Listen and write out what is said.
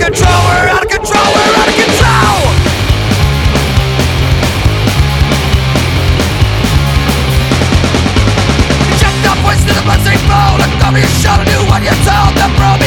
control, we're out of control, we're out of control! The poison in the look over your shoulder, do what you're told, the problem